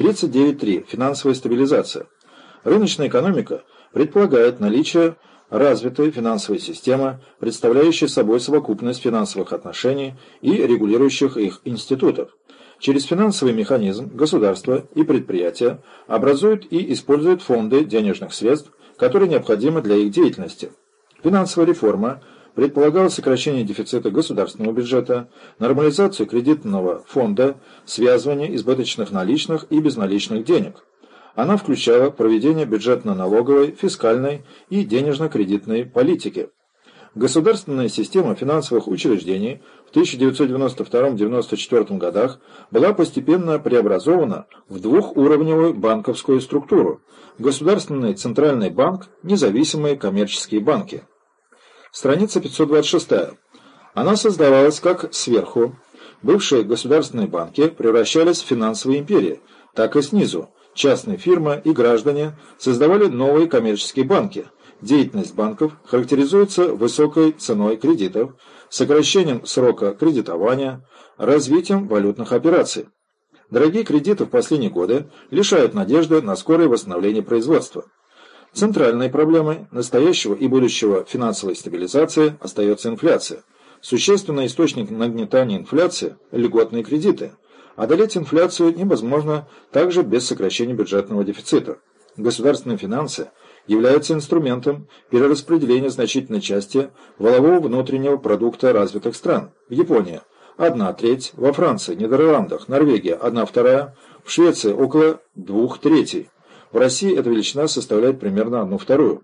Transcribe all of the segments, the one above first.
39.3. Финансовая стабилизация. Рыночная экономика предполагает наличие развитой финансовой системы, представляющей собой совокупность финансовых отношений и регулирующих их институтов. Через финансовый механизм государство и предприятия образуют и используют фонды денежных средств, которые необходимы для их деятельности. Финансовая реформа предполагала сокращение дефицита государственного бюджета, нормализацию кредитного фонда, связывание избыточных наличных и безналичных денег. Она включала проведение бюджетно-налоговой, фискальной и денежно-кредитной политики. Государственная система финансовых учреждений в 1992-1994 годах была постепенно преобразована в двухуровневую банковскую структуру – Государственный Центральный банк, независимые коммерческие банки. Страница 526. Она создавалась как сверху. Бывшие государственные банки превращались в финансовые империи, так и снизу. Частные фирмы и граждане создавали новые коммерческие банки. Деятельность банков характеризуется высокой ценой кредитов, сокращением срока кредитования, развитием валютных операций. Дорогие кредиты в последние годы лишают надежды на скорое восстановление производства. Центральной проблемой настоящего и будущего финансовой стабилизации остается инфляция. Существенный источник нагнетания инфляции – льготные кредиты. Одолеть инфляцию невозможно также без сокращения бюджетного дефицита. Государственные финансы являются инструментом перераспределения значительной части валового внутреннего продукта развитых стран. В Японии – одна треть, во Франции, Нидерландах, Норвегии – одна вторая, в Швеции – около двух третей. В России эта величина составляет примерно одну вторую.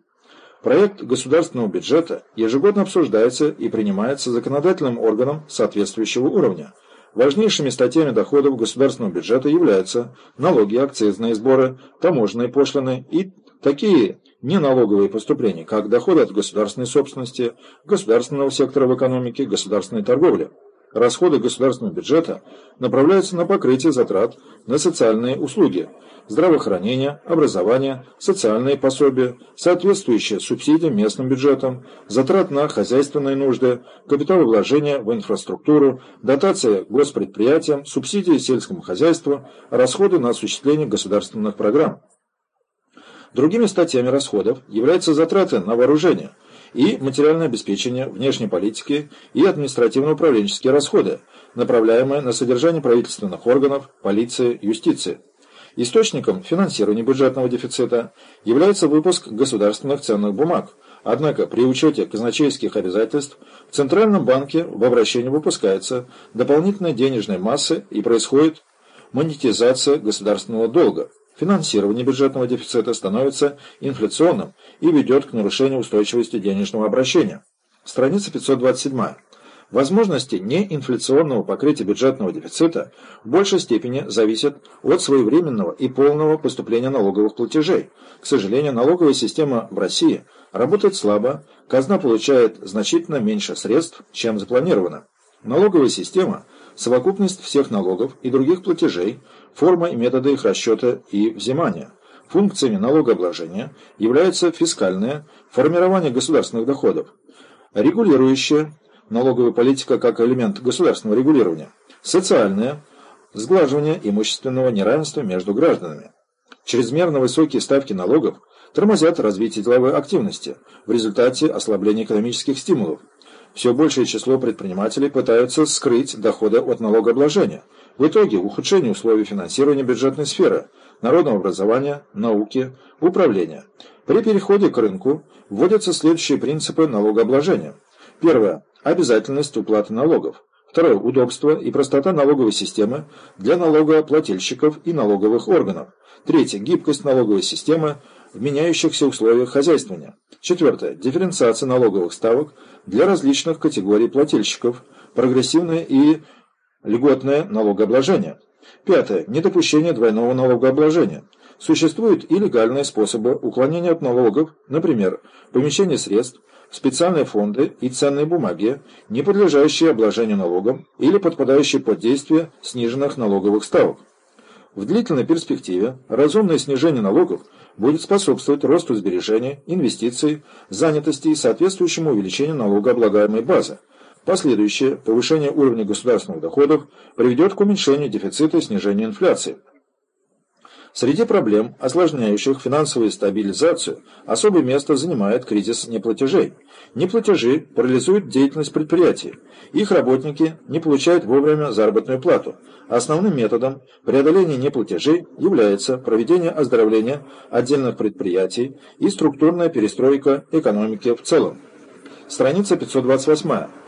Проект государственного бюджета ежегодно обсуждается и принимается законодательным органом соответствующего уровня. Важнейшими статьями доходов государственного бюджета являются налоги, акцизные сборы, таможенные пошлины и такие неналоговые поступления, как доходы от государственной собственности, государственного сектора в экономике, государственной торговли. Расходы государственного бюджета направляются на покрытие затрат на социальные услуги – здравоохранение, образование, социальные пособия, соответствующие субсидиям местным бюджетам, затрат на хозяйственные нужды, капиталовложения в инфраструктуру, дотация госпредприятиям, субсидии сельскому хозяйству, расходы на осуществление государственных программ. Другими статьями расходов являются затраты на вооружение и материальное обеспечение внешней политики и административно-управленческие расходы, направляемые на содержание правительственных органов, полиции, юстиции. Источником финансирования бюджетного дефицита является выпуск государственных ценных бумаг. Однако при учете казначейских обязательств в Центральном банке в обращении выпускается дополнительная денежная масса и происходит монетизация государственного долга. Финансирование бюджетного дефицита становится инфляционным и ведет к нарушению устойчивости денежного обращения. Страница 527. Возможности неинфляционного покрытия бюджетного дефицита в большей степени зависят от своевременного и полного поступления налоговых платежей. К сожалению, налоговая система в России работает слабо, казна получает значительно меньше средств, чем запланировано. Налоговая система – совокупность всех налогов и других платежей, форма и методы их расчета и взимания. Функциями налогообложения являются фискальное, формирование государственных доходов, регулирующее, налоговая политика как элемент государственного регулирования, социальное, сглаживание имущественного неравенства между гражданами. Чрезмерно высокие ставки налогов тормозят развитие деловой активности в результате ослабления экономических стимулов. Все большее число предпринимателей пытаются скрыть доходы от налогообложения. В итоге ухудшение условий финансирования бюджетной сферы, народного образования, науки, управления. При переходе к рынку вводятся следующие принципы налогообложения. Первое обязательность уплаты налогов. Второе. Удобство и простота налоговой системы для налогоплательщиков и налоговых органов. Третье. Гибкость налоговой системы в меняющихся условиях хозяйствования. Четвертое. Дифференциация налоговых ставок для различных категорий плательщиков. Прогрессивное и льготное налогообложение. Пятое. Недопущение двойного налогообложения. Существуют и легальные способы уклонения от налогов, например, помещение средств, специальные фонды и ценные бумаги, не подлежащие обложению налогом или подпадающие под действие сниженных налоговых ставок. В длительной перспективе разумное снижение налогов будет способствовать росту сбережений, инвестиций, занятости и соответствующему увеличению налогооблагаемой базы. Последующее повышение уровня государственных доходов приведет к уменьшению дефицита и снижению инфляции. Среди проблем, осложняющих финансовую стабилизацию, особое место занимает кризис неплатежей. Неплатежи парализуют деятельность предприятий. Их работники не получают вовремя заработную плату. Основным методом преодоления неплатежей является проведение оздоровления отдельных предприятий и структурная перестройка экономики в целом. Страница 528.